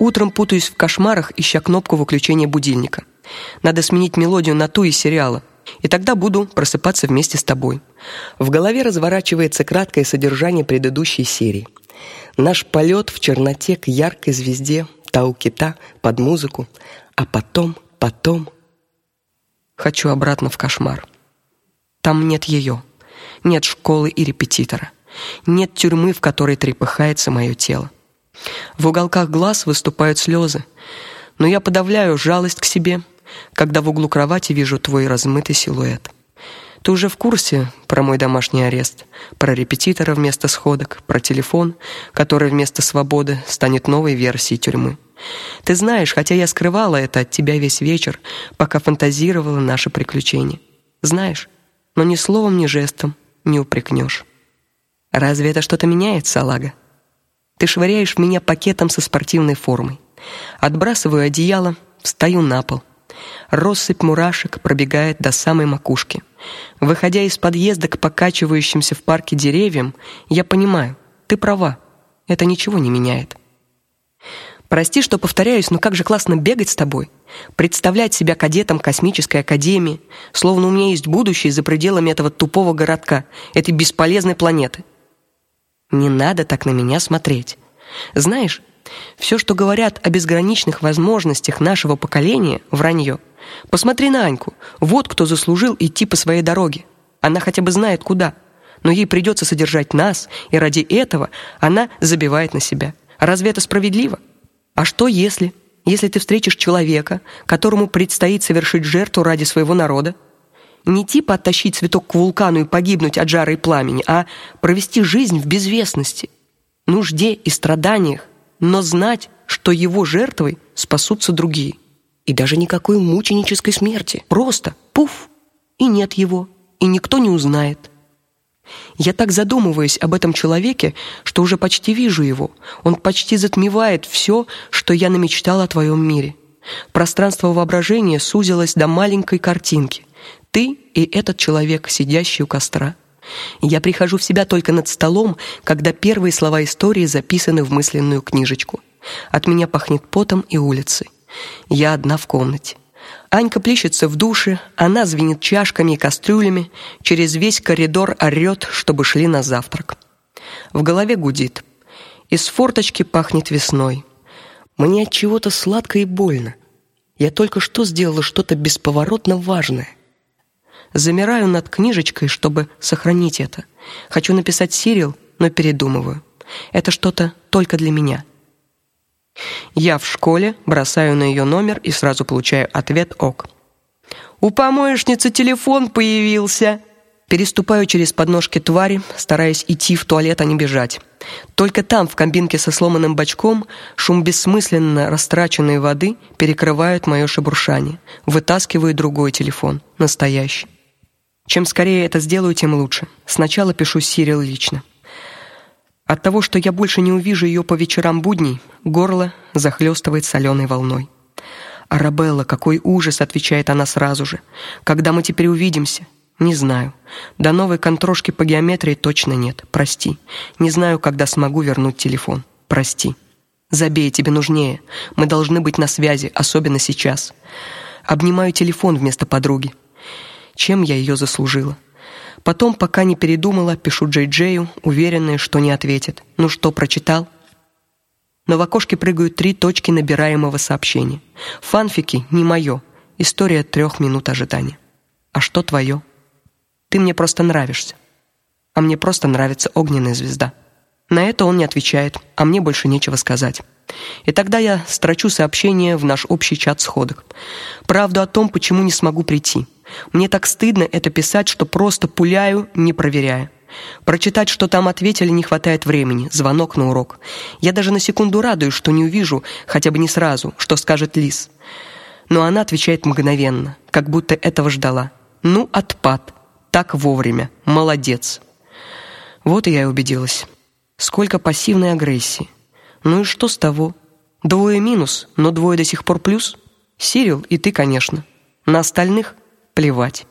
Утром путаюсь в кошмарах, ища кнопку выключения будильника. Надо сменить мелодию на ту из сериала, и тогда буду просыпаться вместе с тобой. В голове разворачивается краткое содержание предыдущей серии. Наш полет в черноте к яркой звезде Тау-Кита под музыку, а потом, потом хочу обратно в кошмар. Там нет ее, нет школы и репетитора, нет тюрьмы, в которой трепыхается мое тело. В уголках глаз выступают слезы, но я подавляю жалость к себе, когда в углу кровати вижу твой размытый силуэт. Ты уже в курсе про мой домашний арест, про репетитора вместо сходок, про телефон, который вместо свободы станет новой версией тюрьмы. Ты знаешь, хотя я скрывала это от тебя весь вечер, пока фантазировала наше приключение. Знаешь, но ни словом, ни жестом не упрекнешь. Разве это что-то меняет, Салага? Ты швыряешь в меня пакетом со спортивной формой. Отбрасываю одеяло, встаю на пол. Россыпь мурашек пробегает до самой макушки. Выходя из подъезда к покачивающимся в парке деревьям, я понимаю, ты права. Это ничего не меняет. Прости, что повторяюсь, но как же классно бегать с тобой, представлять себя кадетом космической академии, словно у меня есть будущее за пределами этого тупого городка, этой бесполезной планеты. Не надо так на меня смотреть. Знаешь, все, что говорят о безграничных возможностях нашего поколения, вранье. Посмотри на Аньку. Вот кто заслужил идти по своей дороге. Она хотя бы знает куда. Но ей придется содержать нас, и ради этого она забивает на себя. Разве это справедливо? А что если, если ты встретишь человека, которому предстоит совершить жертву ради своего народа? Не типа оттащить цветок к вулкану и погибнуть от жара и пламени, а провести жизнь в безвестности, нужде и страданиях, но знать, что его жертвой спасутся другие. И даже никакой мученической смерти. Просто пуф, и нет его, и никто не узнает. Я так задумываюсь об этом человеке, что уже почти вижу его. Он почти затмевает все, что я намечтала о твоем мире. Пространство воображения сузилось до маленькой картинки. Ты и этот человек, сидящий у костра. Я прихожу в себя только над столом, когда первые слова истории записаны в мысленную книжечку. От меня пахнет потом и улицей. Я одна в комнате. Анька плещется в душе, она звенит чашками и кастрюлями, через весь коридор орёт, чтобы шли на завтрак. В голове гудит. Из форточки пахнет весной. Мне от чего-то сладко и больно. Я только что сделала что-то бесповоротно важное. Замираю над книжечкой, чтобы сохранить это. Хочу написать Сирил, но передумываю. Это что-то только для меня. Я в школе, бросаю на ее номер и сразу получаю ответ ок. У помоечницы телефон появился. Переступаю через подножки твари, стараясь идти в туалет, а не бежать. Только там, в кабинке со сломанным бачком, шум бессмысленно растраченной воды перекрывает мое шебуршание. Вытаскиваю другой телефон, настоящий. Чем скорее это сделаю, тем лучше. Сначала пишу Сирил лично. От того, что я больше не увижу ее по вечерам будней, горло захлестывает соленой волной. Арабелла, какой ужас, отвечает она сразу же. Когда мы теперь увидимся? Не знаю. До новой контрошки по геометрии точно нет. Прости. Не знаю, когда смогу вернуть телефон. Прости. Забей, тебе нужнее. Мы должны быть на связи, особенно сейчас. Обнимаю телефон вместо подруги чем я ее заслужила. Потом, пока не передумала, пишу Джей-Джею, уверенная, что не ответит. Ну что, прочитал? Но в окошке прыгают три точки набираемого сообщения. Фанфики не мое. История трех минут ожидания. А что твое? Ты мне просто нравишься. А мне просто нравится огненная звезда. На это он не отвечает, а мне больше нечего сказать. И тогда я строчу сообщение в наш общий чат сходок. Правду о том, почему не смогу прийти. Мне так стыдно это писать, что просто пуляю, не проверяя. Прочитать, что там ответили, не хватает времени. Звонок на урок. Я даже на секунду радуюсь, что не увижу, хотя бы не сразу, что скажет Лис. Но она отвечает мгновенно, как будто этого ждала. Ну, отпад. Так вовремя. Молодец. Вот и я и убедилась. Сколько пассивной агрессии. Ну и что с того? Двое минус, но двое до сих пор плюс. Сирил и ты, конечно. На остальных плевать.